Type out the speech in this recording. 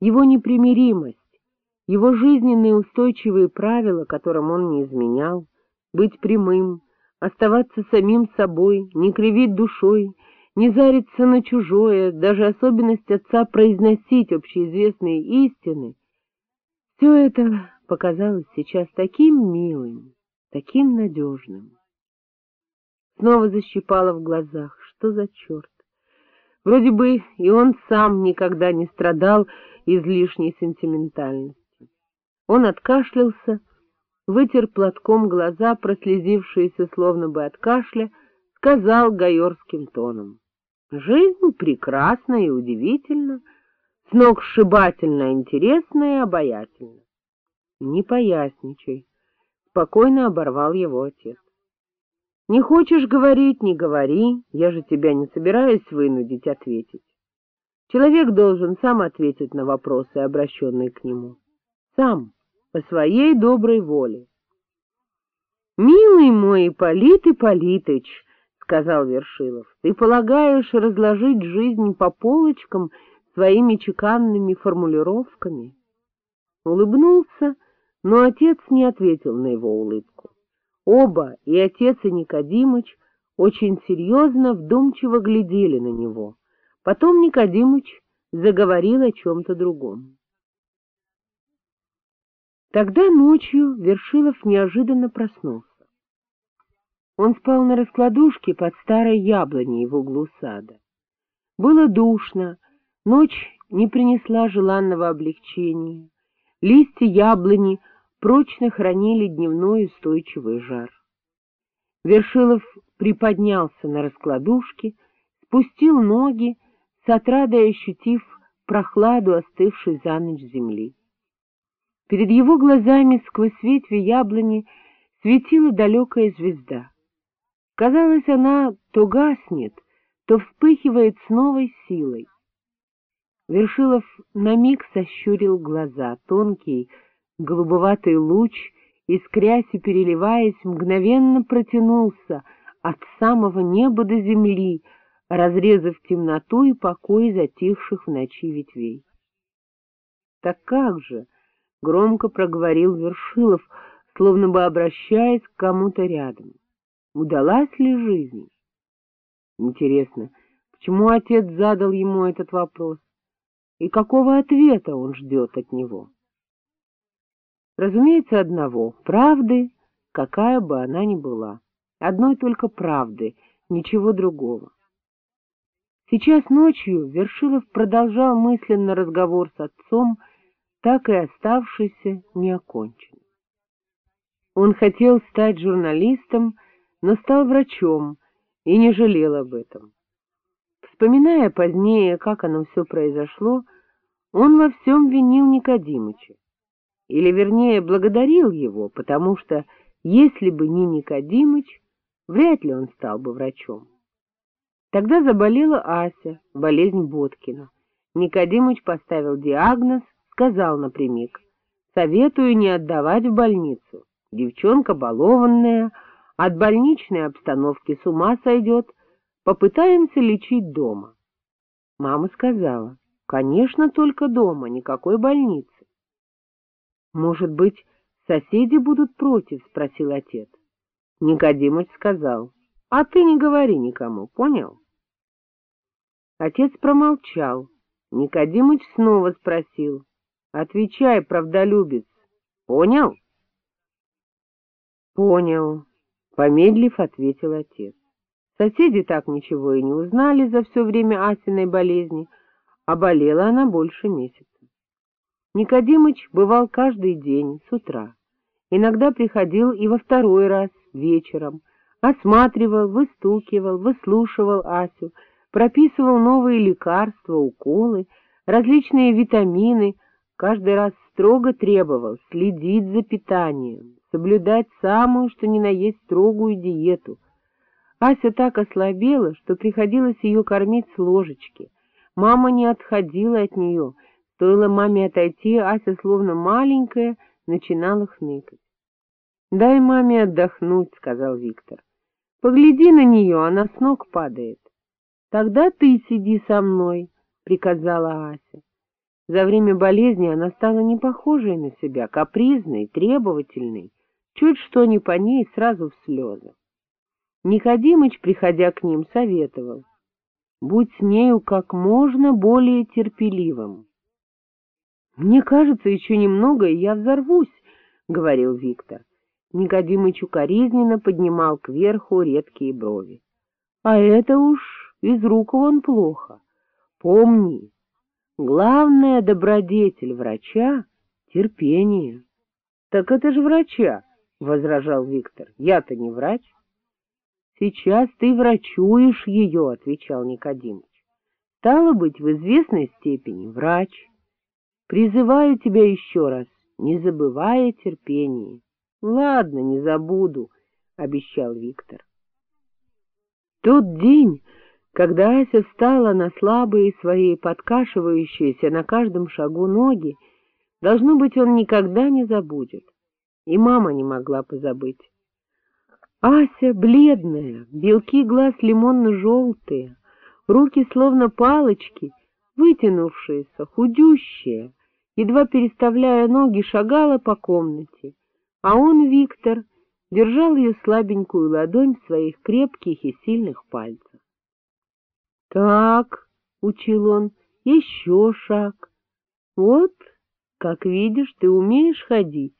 его непримиримость, его жизненные устойчивые правила, которым он не изменял, быть прямым, оставаться самим собой, не кривить душой, не зариться на чужое, даже особенность отца произносить общеизвестные истины, все это показалось сейчас таким милым, таким надежным. Снова защипало в глазах. Что за черт? Вроде бы и он сам никогда не страдал излишней сентиментальности. Он откашлялся, вытер платком глаза, прослезившиеся словно бы от кашля, сказал гайорским тоном. Жизнь прекрасна и удивительна, сногсшибательно интересна и обаятельна. — Не поясничай, — спокойно оборвал его отец. — Не хочешь говорить — не говори, я же тебя не собираюсь вынудить ответить. Человек должен сам ответить на вопросы, обращенные к нему. Сам, по своей доброй воле. — Милый мой Ипполит Ипполитыч, сказал Вершилов. — Ты полагаешь разложить жизнь по полочкам своими чеканными формулировками? Улыбнулся, но отец не ответил на его улыбку. Оба, и отец, и Никодимыч, очень серьезно, вдумчиво глядели на него. Потом Никодимыч заговорил о чем-то другом. Тогда ночью Вершилов неожиданно проснулся. Он спал на раскладушке под старой яблоней в углу сада. Было душно, ночь не принесла желанного облегчения. Листья яблони прочно хранили дневной устойчивый жар. Вершилов приподнялся на раскладушке, спустил ноги, с отрадой ощутив прохладу остывшей за ночь земли. Перед его глазами сквозь ветви яблони светила далекая звезда. Казалось, она то гаснет, то вспыхивает с новой силой. Вершилов на миг сощурил глаза, тонкий, голубоватый луч, искрясь и переливаясь, мгновенно протянулся от самого неба до земли, разрезав темноту и покой затихших в ночи ветвей. — Так как же? — громко проговорил Вершилов, словно бы обращаясь к кому-то рядом. Удалась ли жизнь? Интересно, почему отец задал ему этот вопрос? И какого ответа он ждет от него? Разумеется, одного — правды, какая бы она ни была. Одной только правды, ничего другого. Сейчас ночью Вершилов продолжал мысленно разговор с отцом, так и оставшийся неоконченным. Он хотел стать журналистом, но стал врачом и не жалел об этом. Вспоминая позднее, как оно все произошло, он во всем винил Никодимыча. Или, вернее, благодарил его, потому что, если бы не Никодимыч, вряд ли он стал бы врачом. Тогда заболела Ася, болезнь Боткина. Никодимыч поставил диагноз, сказал напрямик, «Советую не отдавать в больницу. Девчонка балованная, от больничной обстановки с ума сойдет, попытаемся лечить дома. Мама сказала, конечно, только дома, никакой больницы. — Может быть, соседи будут против? — спросил отец. Никодимыч сказал, — а ты не говори никому, понял? Отец промолчал. Никодимыч снова спросил, — отвечай, правдолюбец, понял? — Понял, Помедлив, ответил отец. Соседи так ничего и не узнали за все время Асиной болезни, а болела она больше месяца. Никодимыч бывал каждый день с утра. Иногда приходил и во второй раз вечером, осматривал, выстукивал, выслушивал Асю, прописывал новые лекарства, уколы, различные витамины, каждый раз строго требовал следить за питанием, соблюдать самую, что ни на есть, строгую диету. Ася так ослабела, что приходилось ее кормить с ложечки. Мама не отходила от нее. Стоило маме отойти, Ася, словно маленькая, начинала хныкать. — Дай маме отдохнуть, — сказал Виктор. — Погляди на нее, она с ног падает. — Тогда ты сиди со мной, — приказала Ася. За время болезни она стала не похожей на себя, капризной, требовательной, чуть что ни по ней, сразу в слезы. Никодимыч, приходя к ним, советовал. Будь с нею как можно более терпеливым. — Мне кажется, еще немного, и я взорвусь, — говорил Виктор. Никодимыч укоризненно поднимал кверху редкие брови. — А это уж из рук вон плохо. Помни, главная добродетель врача — терпение. — Так это же врача, — возражал Виктор. — Я-то не врач. — Сейчас ты врачуешь ее, — отвечал Никодимыч. — Стало быть, в известной степени врач. Призываю тебя еще раз, не забывая терпения. — Ладно, не забуду, — обещал Виктор. Тот день, когда Ася встала на слабые свои, подкашивающиеся на каждом шагу ноги, должно быть, он никогда не забудет. И мама не могла позабыть. Ася бледная, белки глаз лимонно-желтые, руки словно палочки, вытянувшиеся, худющие, едва переставляя ноги, шагала по комнате, а он, Виктор, держал ее слабенькую ладонь в своих крепких и сильных пальцах. — Так, — учил он, — еще шаг. Вот, как видишь, ты умеешь ходить.